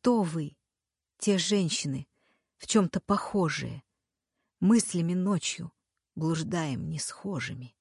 Кто вы, те женщины, в чем-то похожие? Мыслями ночью блуждаем несхожими.